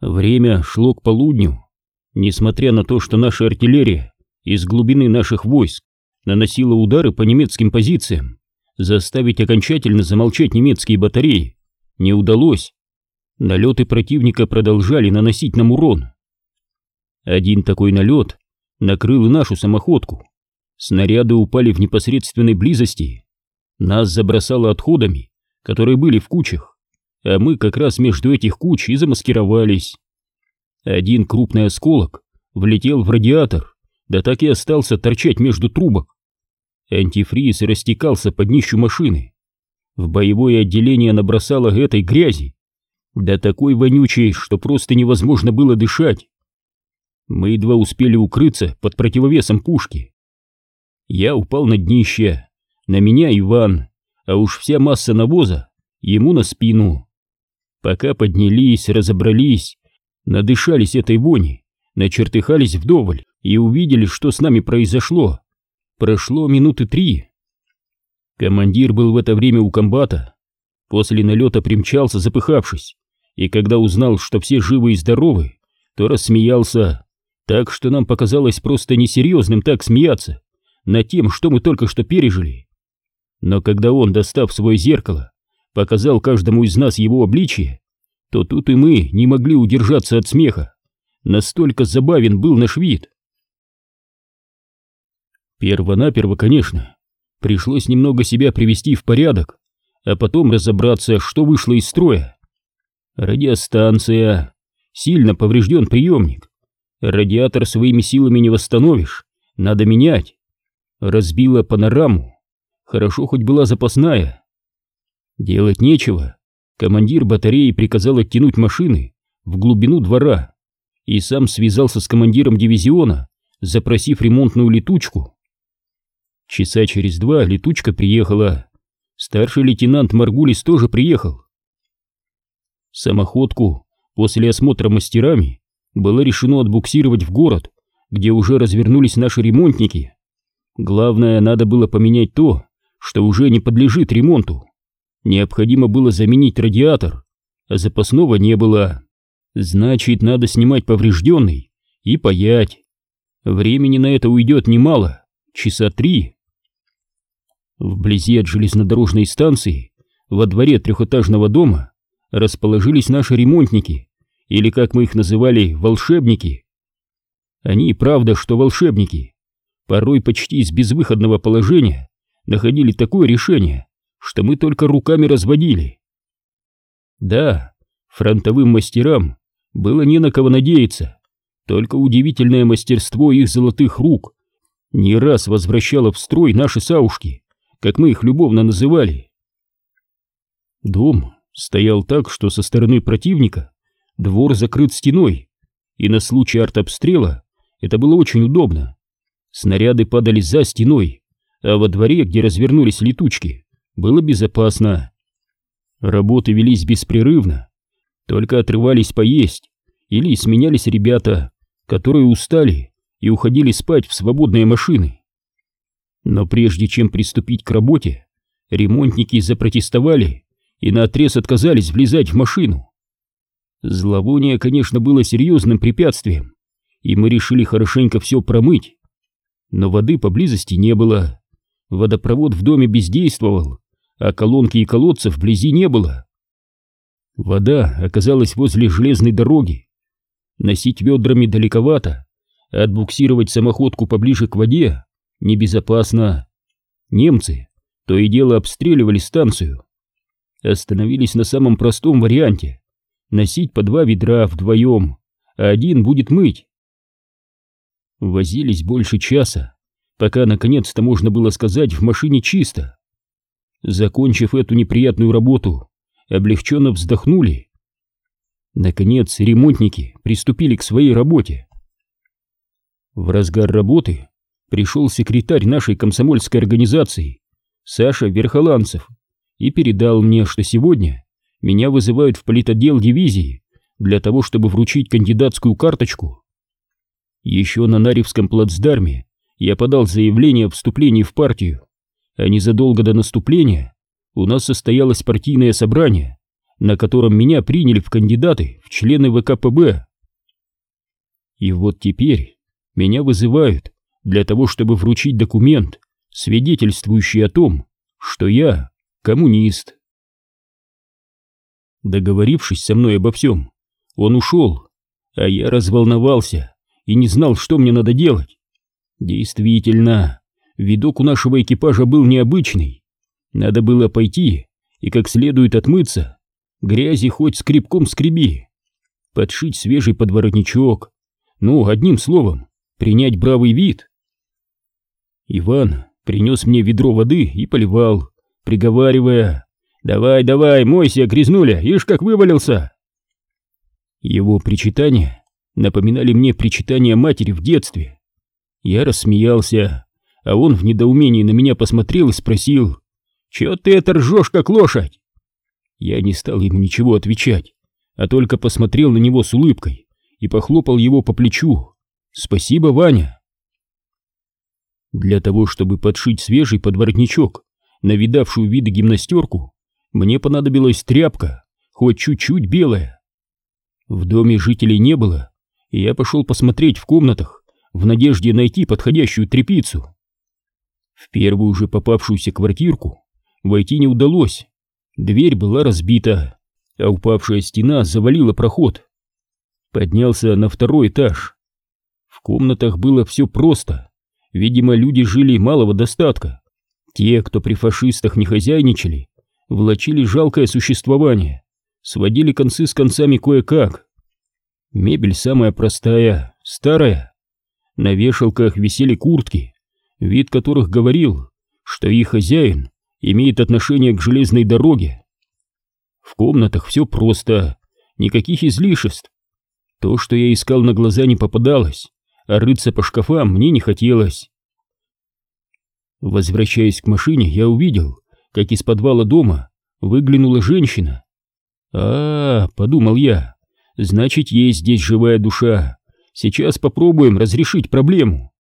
Время шло к полудню. Несмотря на то, что наша артиллерия из глубины наших войск наносила удары по немецким позициям, заставить окончательно замолчать немецкие батареи не удалось. Налеты противника продолжали наносить нам урон. Один такой налет накрыл и нашу самоходку. Снаряды упали в непосредственной близости. Нас забросало отходами, которые были в кучах, а мы как раз между этих куч и замаскировались. Один крупный осколок влетел в радиатор, да так и остался торчать между трубок. Антифриз растекался под днищу машины. В боевое отделение набросало этой грязи, да такой вонючей, что просто невозможно было дышать. Мы едва успели укрыться под противовесом пушки. Я упал на днище, на меня Иван, а уж вся масса навоза ему на спину. Пока поднялись, разобрались, надышались этой вони, начертыхались вдоволь и увидели, что с нами произошло. Прошло минуты три. Командир был в это время у комбата. После налета примчался, запыхавшись, и когда узнал, что все живы и здоровы, то рассмеялся, так что нам показалось просто несерьезным так смеяться над тем, что мы только что пережили. Но когда он, достав свое зеркало, показал каждому из нас его обличие, то тут и мы не могли удержаться от смеха. Настолько забавен был наш вид. Первонаперво, конечно, пришлось немного себя привести в порядок, а потом разобраться, что вышло из строя. Радиостанция. Сильно поврежден приемник. Радиатор своими силами не восстановишь, надо менять. Разбила панораму. Хорошо хоть была запасная. Делать нечего. Командир батареи приказал оттянуть машины в глубину двора и сам связался с командиром дивизиона, запросив ремонтную летучку. Часа через два летучка приехала. Старший лейтенант Маргулис тоже приехал. Самоходку после осмотра мастерами было решено отбуксировать в город, где уже развернулись наши ремонтники. Главное, надо было поменять то, что уже не подлежит ремонту. Необходимо было заменить радиатор, а запасного не было. Значит, надо снимать поврежденный и паять. Времени на это уйдет немало, часа три. Вблизи от железнодорожной станции, во дворе трехэтажного дома, расположились наши ремонтники, или, как мы их называли, волшебники. Они, правда, что волшебники, порой почти из безвыходного положения находили такое решение, что мы только руками разводили. Да, фронтовым мастерам было не на кого надеяться, только удивительное мастерство их золотых рук не раз возвращало в строй наши саушки, как мы их любовно называли. Дом стоял так, что со стороны противника Двор закрыт стеной, и на случай артобстрела это было очень удобно. Снаряды падали за стеной, а во дворе, где развернулись летучки, было безопасно. Работы велись беспрерывно, только отрывались поесть, или сменялись ребята, которые устали и уходили спать в свободные машины. Но прежде чем приступить к работе, ремонтники запротестовали и наотрез отказались влезать в машину. Зловоние, конечно, было серьезным препятствием, и мы решили хорошенько все промыть. Но воды поблизости не было. Водопровод в доме бездействовал, а колонки и колодцев вблизи не было. Вода оказалась возле железной дороги. Носить ведрами далековато, а отбуксировать самоходку поближе к воде небезопасно. Немцы то и дело обстреливали станцию. Остановились на самом простом варианте носить по два ведра вдвоем, а один будет мыть. Возились больше часа, пока наконец-то можно было сказать в машине чисто. Закончив эту неприятную работу, облегченно вздохнули. Наконец ремонтники приступили к своей работе. В разгар работы пришел секретарь нашей комсомольской организации, Саша Верхоланцев, и передал мне, что сегодня меня вызывают в политотдел дивизии для того, чтобы вручить кандидатскую карточку. Еще на Наревском плацдарме я подал заявление о вступлении в партию, а незадолго до наступления у нас состоялось партийное собрание, на котором меня приняли в кандидаты в члены ВКПБ. И вот теперь меня вызывают для того, чтобы вручить документ, свидетельствующий о том, что я коммунист. Договорившись со мной обо всем, он ушел, а я разволновался и не знал, что мне надо делать. Действительно, видок у нашего экипажа был необычный. Надо было пойти и как следует отмыться, грязи хоть скребком скреби, подшить свежий подворотничок, ну, одним словом, принять бравый вид. Иван принес мне ведро воды и поливал, приговаривая «Давай, давай, мойся, грязнуля, ишь как вывалился!» Его причитания напоминали мне причитания матери в детстве. Я рассмеялся, а он в недоумении на меня посмотрел и спросил «Чё ты это ржёшь, как лошадь?» Я не стал ему ничего отвечать, а только посмотрел на него с улыбкой и похлопал его по плечу. «Спасибо, Ваня!» Для того, чтобы подшить свежий подворотничок на видавшую виды гимнастерку, мне понадобилась тряпка, хоть чуть-чуть белая. В доме жителей не было, и я пошел посмотреть в комнатах, в надежде найти подходящую тряпицу. В первую же попавшуюся квартирку войти не удалось. Дверь была разбита, а упавшая стена завалила проход. Поднялся на второй этаж. В комнатах было все просто. Видимо, люди жили малого достатка. Те, кто при фашистах не хозяйничали, влачили жалкое существование, сводили концы с концами кое-как. Мебель самая простая, старая. На вешалках висели куртки, вид которых говорил, что их хозяин имеет отношение к железной дороге. В комнатах все просто, никаких излишеств. То, что я искал на глаза, не попадалось, а рыться по шкафам мне не хотелось. Возвращаясь к машине, я увидел, как из подвала дома выглянула женщина. «А, -а, -а подумал я, — значит, есть здесь живая душа. Сейчас попробуем разрешить проблему».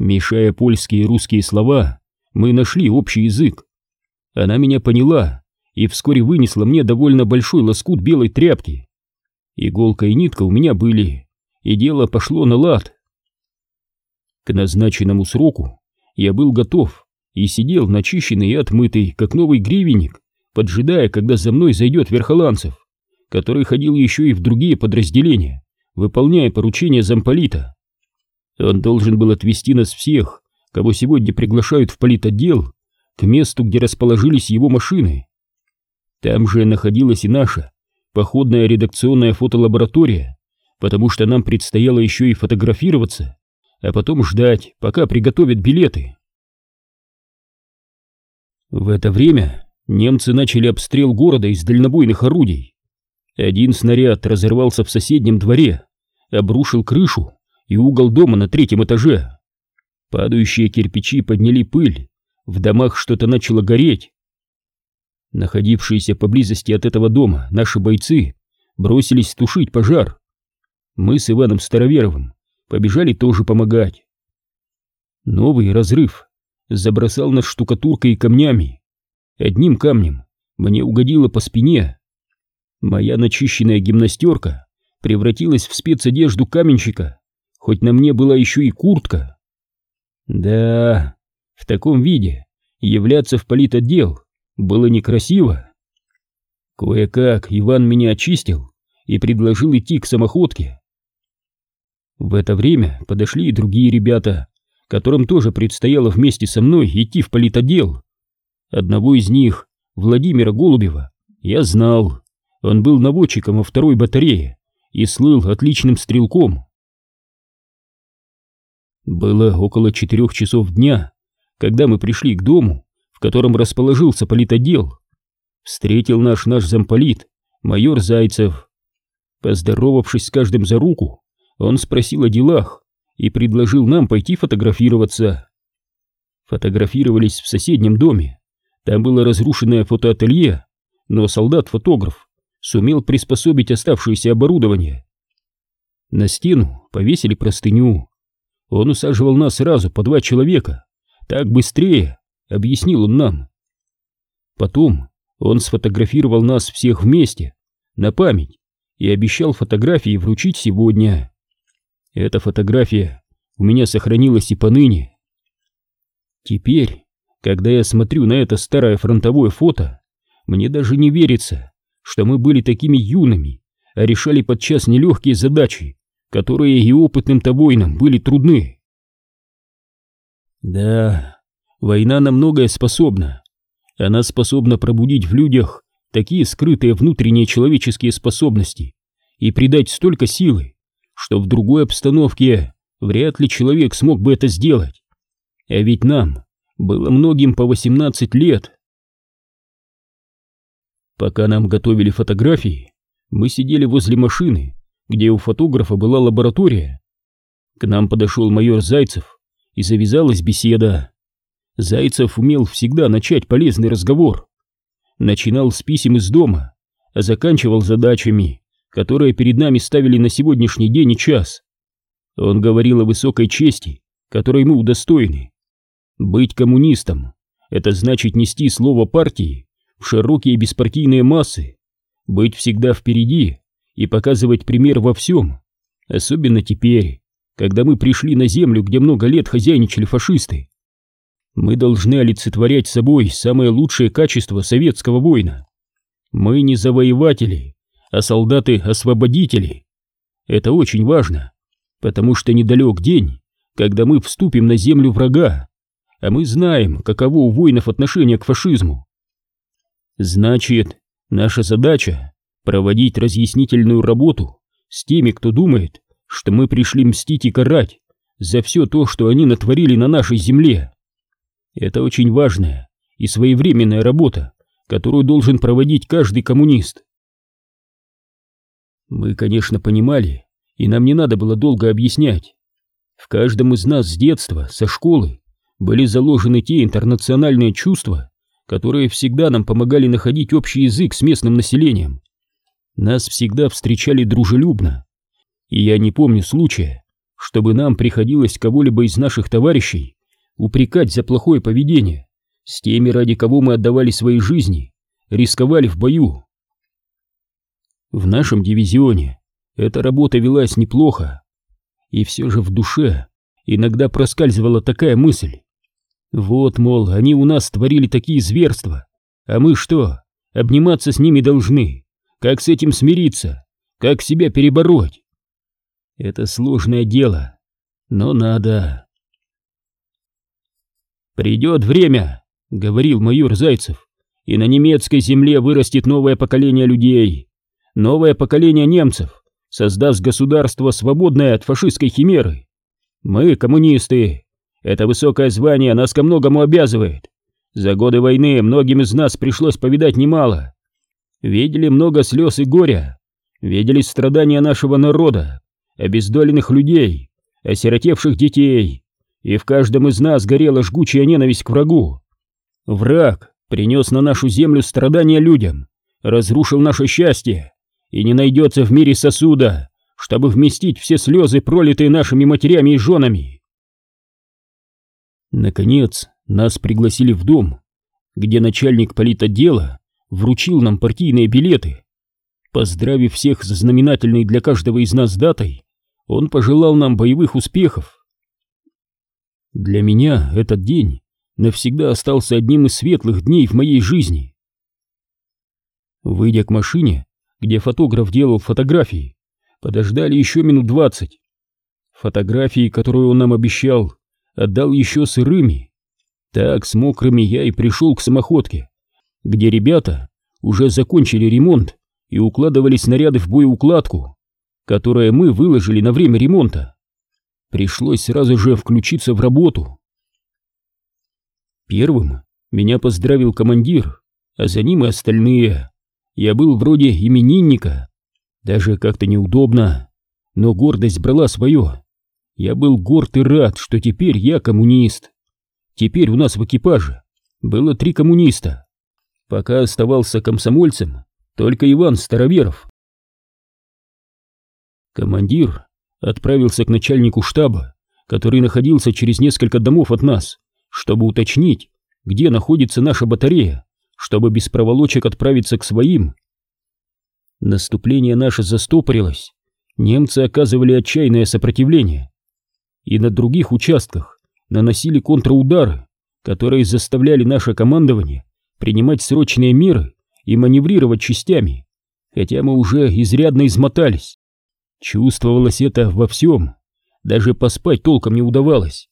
Мешая польские и русские слова, мы нашли общий язык. Она меня поняла и вскоре вынесла мне довольно большой лоскут белой тряпки. Иголка и нитка у меня были, и дело пошло на лад. К назначенному сроку я был готов и сидел начищенный и отмытый, как новый гривенник, поджидая, когда за мной зайдет Верхоланцев, который ходил еще и в другие подразделения, выполняя поручения замполита. Он должен был отвезти нас всех, кого сегодня приглашают в политотдел, к месту, где расположились его машины. Там же находилась и наша походная редакционная фотолаборатория, потому что нам предстояло еще и фотографироваться, а потом ждать, пока приготовят билеты. В это время немцы начали обстрел города из дальнобойных орудий. Один снаряд разорвался в соседнем дворе, обрушил крышу и угол дома на третьем этаже. Падающие кирпичи подняли пыль, в домах что-то начало гореть. Находившиеся поблизости от этого дома наши бойцы бросились тушить пожар. Мы с Иваном Староверовым побежали тоже помогать. Новый разрыв забросал нас штукатуркой и камнями. Одним камнем мне угодило по спине. Моя начищенная гимнастерка превратилась в спецодежду каменщика, хоть на мне была еще и куртка. Да, в таком виде являться в политотдел было некрасиво. Кое-как Иван меня очистил и предложил идти к самоходке. В это время подошли и другие ребята, которым тоже предстояло вместе со мной идти в политотдел. Одного из них, Владимира Голубева, я знал. Он был наводчиком во второй батарее и слыл отличным стрелком. Было около четырех часов дня, когда мы пришли к дому, в котором расположился политотдел. Встретил наш наш замполит, майор Зайцев. Поздоровавшись с каждым за руку, он спросил о делах и предложил нам пойти фотографироваться. Фотографировались в соседнем доме. Там было разрушенное фотоателье, но солдат-фотограф сумел приспособить оставшееся оборудование. На стену повесили простыню, он усаживал нас сразу по два человека. Так быстрее, объяснил он нам. Потом Он сфотографировал нас всех вместе, на память, и обещал фотографии вручить сегодня. Эта фотография у меня сохранилась и поныне. Теперь, когда я смотрю на это старое фронтовое фото, мне даже не верится, что мы были такими юными, а решали подчас нелегкие задачи, которые и опытным-то воинам были трудны. Да, война на многое способна. Она способна пробудить в людях такие скрытые внутренние человеческие способности и придать столько силы, что в другой обстановке вряд ли человек смог бы это сделать. А ведь нам было многим по 18 лет. Пока нам готовили фотографии, мы сидели возле машины, где у фотографа была лаборатория. К нам подошел майор Зайцев, и завязалась беседа. Зайцев умел всегда начать полезный разговор. Начинал с писем из дома, а заканчивал задачами, которые перед нами ставили на сегодняшний день и час. Он говорил о высокой чести, которой мы удостоены. Быть коммунистом — это значит нести слово партии в широкие беспартийные массы, быть всегда впереди и показывать пример во всем, особенно теперь, когда мы пришли на землю, где много лет хозяйничали фашисты. Мы должны олицетворять собой самое лучшее качество советского воина. Мы не завоеватели, а солдаты-освободители. Это очень важно, потому что недалек день, когда мы вступим на землю врага, а мы знаем, каково у воинов отношение к фашизму. Значит, наша задача — проводить разъяснительную работу с теми, кто думает, что мы пришли мстить и карать за все то, что они натворили на нашей земле. Это очень важная и своевременная работа, которую должен проводить каждый коммунист. Мы, конечно, понимали, и нам не надо было долго объяснять. В каждом из нас с детства, со школы, были заложены те интернациональные чувства, которые всегда нам помогали находить общий язык с местным населением. Нас всегда встречали дружелюбно, и я не помню случая, чтобы нам приходилось кого-либо из наших товарищей упрекать за плохое поведение с теми, ради кого мы отдавали свои жизни, рисковали в бою. В нашем дивизионе эта работа велась неплохо, и все же в душе иногда проскальзывала такая мысль. Вот, мол, они у нас творили такие зверства, а мы что, обниматься с ними должны? Как с этим смириться? Как себя перебороть? Это сложное дело, но надо. «Придет время», — говорил майор Зайцев, «и на немецкой земле вырастет новое поколение людей, новое поколение немцев, создаст государство, свободное от фашистской химеры. Мы, коммунисты, это высокое звание нас ко многому обязывает. За годы войны многим из нас пришлось повидать немало. Видели много слез и горя, видели страдания нашего народа, обездоленных людей, осиротевших детей, и в каждом из нас горела жгучая ненависть к врагу. Враг принес на нашу землю страдания людям, разрушил наше счастье, и не найдется в мире сосуда, чтобы вместить все слезы, пролитые нашими матерями и женами. Наконец, нас пригласили в дом, где начальник политотдела вручил нам партийные билеты. Поздравив всех с знаменательной для каждого из нас датой, он пожелал нам боевых успехов. Для меня этот день навсегда остался одним из светлых дней в моей жизни. Выйдя к машине, где фотограф делал фотографии, подождали еще минут двадцать. Фотографии, которые он нам обещал, отдал еще сырыми. Так, с мокрыми я и пришел к самоходке, где ребята уже закончили ремонт и укладывали снаряды в боеукладку которое мы выложили на время ремонта. Пришлось сразу же включиться в работу. Первым меня поздравил командир, а за ним и остальные. Я был вроде именинника. Даже как-то неудобно, но гордость брала свое. Я был горд и рад, что теперь я коммунист. Теперь у нас в экипаже было три коммуниста. Пока оставался комсомольцем только Иван Староверов. Командир отправился к начальнику штаба, который находился через несколько домов от нас, чтобы уточнить, где находится наша батарея, чтобы без проволочек отправиться к своим. Наступление наше застопорилось, немцы оказывали отчаянное сопротивление. И на других участках наносили контраудары, которые заставляли наше командование принимать срочные меры и маневрировать частями, хотя мы уже изрядно измотались. Чувствовалось это во всем, даже поспать толком не удавалось.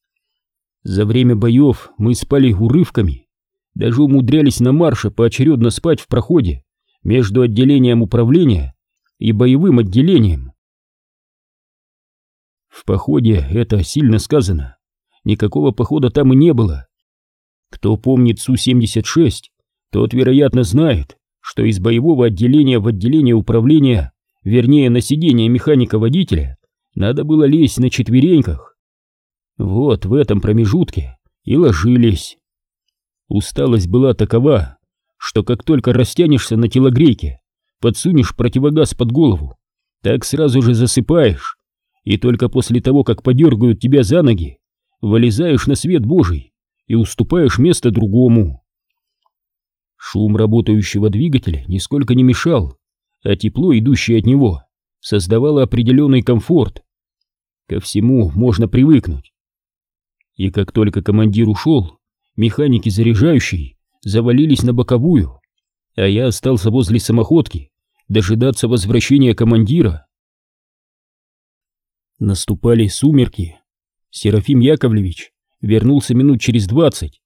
За время боев мы спали урывками, даже умудрялись на марше поочередно спать в проходе между отделением управления и боевым отделением. В походе это сильно сказано. Никакого похода там и не было. Кто помнит Су-76, тот, вероятно, знает, что из боевого отделения в отделение управления, вернее, на сиденье механика-водителя, надо было лезть на четвереньках. Вот в этом промежутке и ложились. Усталость была такова, что как только растянешься на телогрейке, подсунешь противогаз под голову, так сразу же засыпаешь, и только после того, как подергают тебя за ноги, вылезаешь на свет Божий и уступаешь место другому. Шум работающего двигателя нисколько не мешал, а тепло, идущее от него, создавало определенный комфорт. Ко всему можно привыкнуть. И как только командир ушел, механики заряжающие завалились на боковую, а я остался возле самоходки дожидаться возвращения командира. Наступали сумерки. Серафим Яковлевич вернулся минут через двадцать.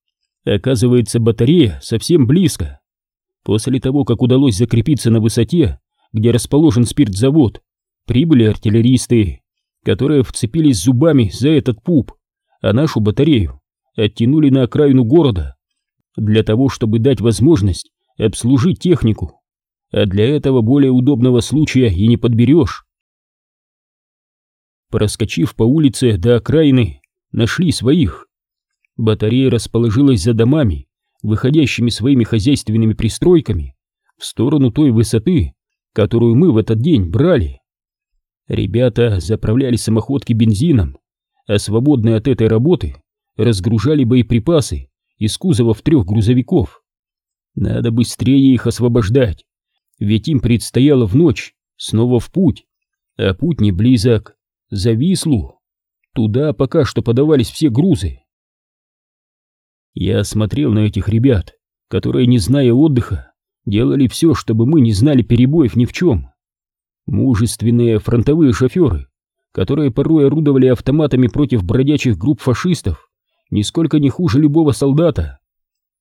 Оказывается, батарея совсем близко. После того, как удалось закрепиться на высоте, где расположен спиртзавод, прибыли артиллеристы, которые вцепились зубами за этот пуп, а нашу батарею оттянули на окраину города для того, чтобы дать возможность обслужить технику, а для этого более удобного случая и не подберешь. Проскочив по улице до окраины, нашли своих. Батарея расположилась за домами, выходящими своими хозяйственными пристройками в сторону той высоты, которую мы в этот день брали. Ребята заправляли самоходки бензином, а свободные от этой работы разгружали боеприпасы из кузовов трех грузовиков. Надо быстрее их освобождать, ведь им предстояло в ночь снова в путь, а путь не близок, за Вислу. Туда пока что подавались все грузы. Я смотрел на этих ребят, которые, не зная отдыха, делали все, чтобы мы не знали перебоев ни в чем. Мужественные фронтовые шоферы, которые порой орудовали автоматами против бродячих групп фашистов, нисколько не хуже любого солдата.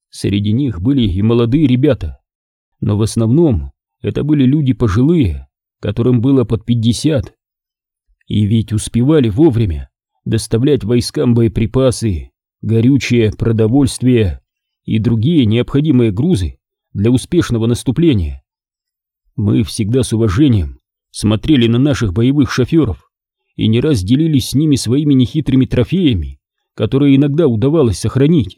Среди них были и молодые ребята, но в основном это были люди пожилые, которым было под пятьдесят. И ведь успевали вовремя доставлять войскам боеприпасы, горючее, продовольствие и другие необходимые грузы для успешного наступления. Мы всегда с уважением смотрели на наших боевых шоферов и не раз делились с ними своими нехитрыми трофеями, которые иногда удавалось сохранить.